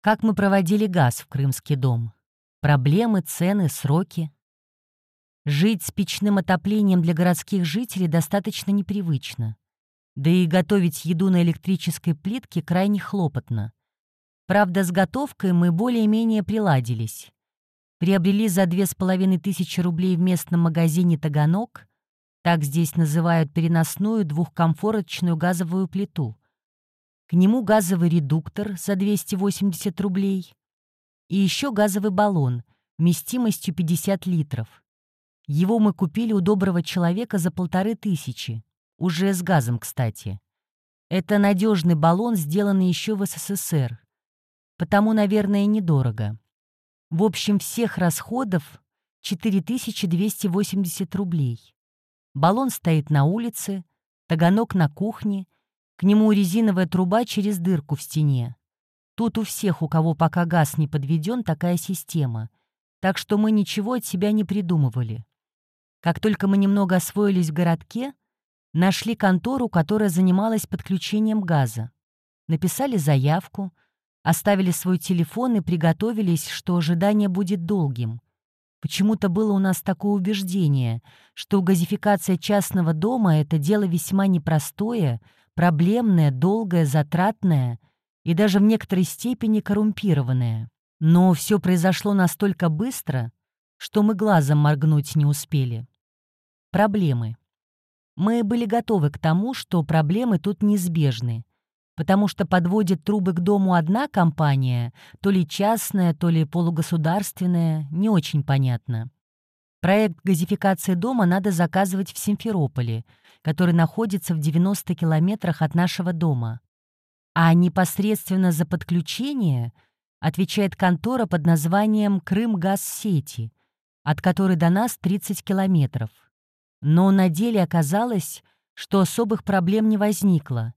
Как мы проводили газ в Крымский дом? Проблемы, цены, сроки? Жить с печным отоплением для городских жителей достаточно непривычно. Да и готовить еду на электрической плитке крайне хлопотно. Правда, с готовкой мы более-менее приладились. Приобрели за две с половиной тысячи рублей в местном магазине «Таганок», так здесь называют переносную двухкомфорочную газовую плиту — к нему газовый редуктор за 280 рублей и еще газовый баллон вместимостью 50 литров. Его мы купили у доброго человека за полторы тысячи, уже с газом, кстати. Это надежный баллон, сделанный еще в СССР, потому, наверное, недорого. В общем, всех расходов 4280 рублей. Баллон стоит на улице, таганок на кухне — к нему резиновая труба через дырку в стене. Тут у всех, у кого пока газ не подведен, такая система. Так что мы ничего от себя не придумывали. Как только мы немного освоились в городке, нашли контору, которая занималась подключением газа. Написали заявку, оставили свой телефон и приготовились, что ожидание будет долгим. Почему-то было у нас такое убеждение, что газификация частного дома — это дело весьма непростое — проблемная, долгая, затратная и даже в некоторой степени коррумпированная. Но все произошло настолько быстро, что мы глазом моргнуть не успели. Проблемы. Мы были готовы к тому, что проблемы тут неизбежны, потому что подводит трубы к дому одна компания, то ли частная, то ли полугосударственная, не очень понятно. Проект газификации дома надо заказывать в Симферополе, который находится в 90 километрах от нашего дома. А непосредственно за подключение отвечает контора под названием «Крымгазсети», от которой до нас 30 километров. Но на деле оказалось, что особых проблем не возникло.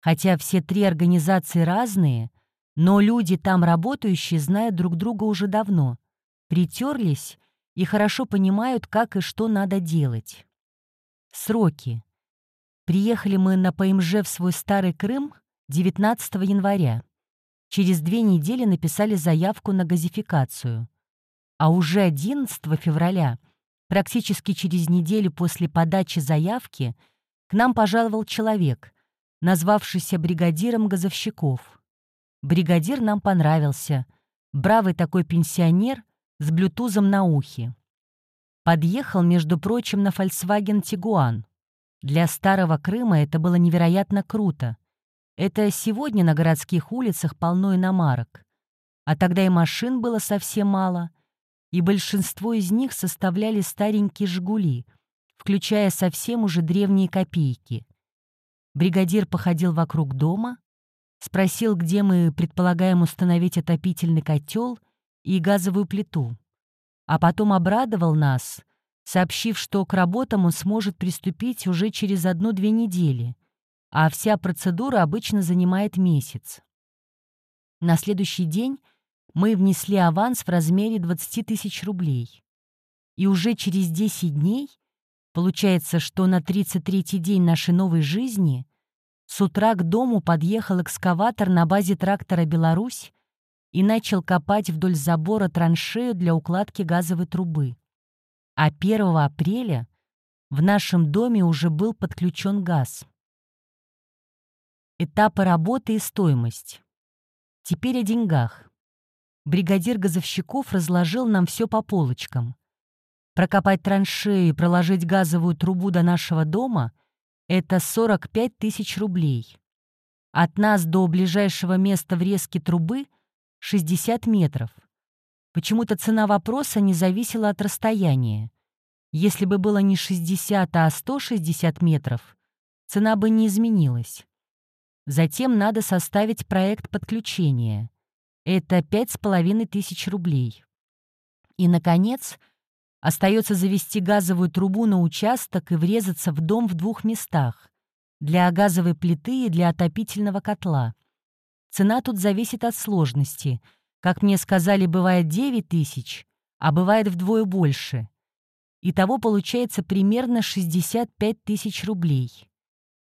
Хотя все три организации разные, но люди там работающие знают друг друга уже давно, притерлись и хорошо понимают, как и что надо делать. Сроки. Приехали мы на ПМЖ в свой старый Крым 19 января. Через две недели написали заявку на газификацию. А уже 11 февраля, практически через неделю после подачи заявки, к нам пожаловал человек, назвавшийся бригадиром газовщиков. Бригадир нам понравился. Бравый такой пенсионер, с блютузом на ухе. Подъехал, между прочим, на Volkswagen Tiguan. Для старого Крыма это было невероятно круто. Это сегодня на городских улицах полно иномарок. А тогда и машин было совсем мало, и большинство из них составляли старенькие «Жигули», включая совсем уже древние копейки. Бригадир походил вокруг дома, спросил, где мы предполагаем установить отопительный котел и газовую плиту. А потом обрадовал нас, сообщив, что к работам он сможет приступить уже через одну-две недели, а вся процедура обычно занимает месяц. На следующий день мы внесли аванс в размере 20 тысяч рублей. И уже через 10 дней, получается, что на 33-й день нашей новой жизни, с утра к дому подъехал экскаватор на базе трактора «Беларусь» и начал копать вдоль забора траншею для укладки газовой трубы. А 1 апреля в нашем доме уже был подключен газ. Этапы работы и стоимость. Теперь о деньгах. Бригадир газовщиков разложил нам все по полочкам. Прокопать траншею и проложить газовую трубу до нашего дома — это 45 тысяч рублей. От нас до ближайшего места врезки трубы — 60 метров. Почему-то цена вопроса не зависела от расстояния. Если бы было не 60, а 160 метров, цена бы не изменилась. Затем надо составить проект подключения. Это 5,5 тысяч рублей. И, наконец, остается завести газовую трубу на участок и врезаться в дом в двух местах — для газовой плиты и для отопительного котла. Цена тут зависит от сложности. Как мне сказали, бывает 9 тысяч, а бывает вдвое больше. Итого получается примерно 65 тысяч рублей.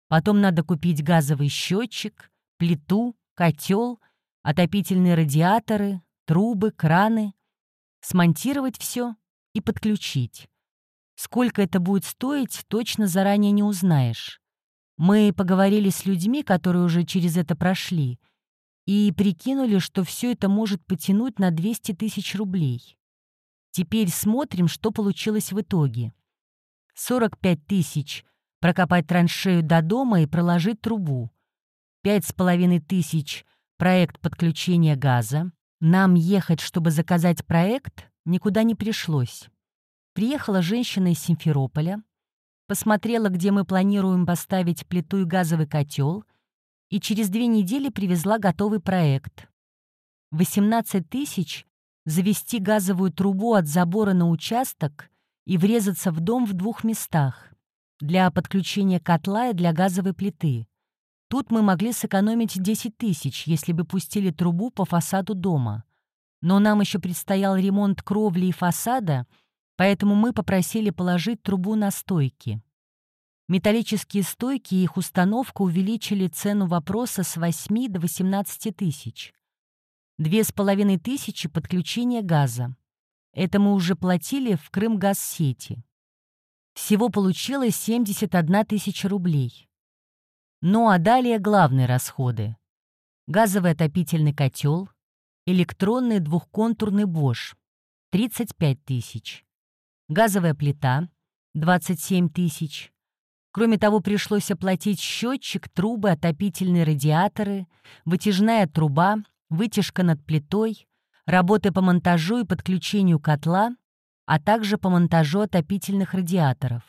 Потом надо купить газовый счетчик, плиту, котел, отопительные радиаторы, трубы, краны, смонтировать все и подключить. Сколько это будет стоить, точно заранее не узнаешь. Мы поговорили с людьми, которые уже через это прошли, и прикинули, что все это может потянуть на 200 тысяч рублей. Теперь смотрим, что получилось в итоге. 45 тысяч прокопать траншею до дома и проложить трубу. Пять с половиной тысяч проект подключения газа. Нам ехать, чтобы заказать проект, никуда не пришлось. Приехала женщина из Симферополя, посмотрела, где мы планируем поставить плиту и газовый котел, и через две недели привезла готовый проект. 18 тысяч завести газовую трубу от забора на участок и врезаться в дом в двух местах для подключения котла и для газовой плиты. Тут мы могли сэкономить 10 тысяч, если бы пустили трубу по фасаду дома. Но нам еще предстоял ремонт кровли и фасада — поэтому мы попросили положить трубу на стойки. Металлические стойки и их установка увеличили цену вопроса с 8 до 18 тысяч. Две с половиной тысячи подключения газа. Это мы уже платили в Крымгазсети. Всего получилось 71 тысяча рублей. Ну а далее главные расходы. Газовый отопительный котел, электронный двухконтурный Bosch — 35 тысяч газовая плита — 27 тысяч. Кроме того, пришлось оплатить счетчик, трубы, отопительные радиаторы, вытяжная труба, вытяжка над плитой, работы по монтажу и подключению котла, а также по монтажу отопительных радиаторов.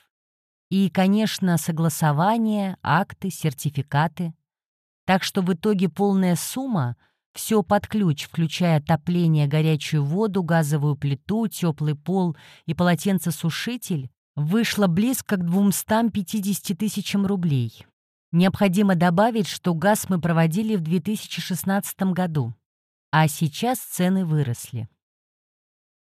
И, конечно, согласование, акты, сертификаты. Так что в итоге полная сумма — все под ключ, включая отопление, горячую воду, газовую плиту, теплый пол и полотенцесушитель, вышло близко к 250 тысячам рублей. Необходимо добавить, что газ мы проводили в 2016 году, а сейчас цены выросли.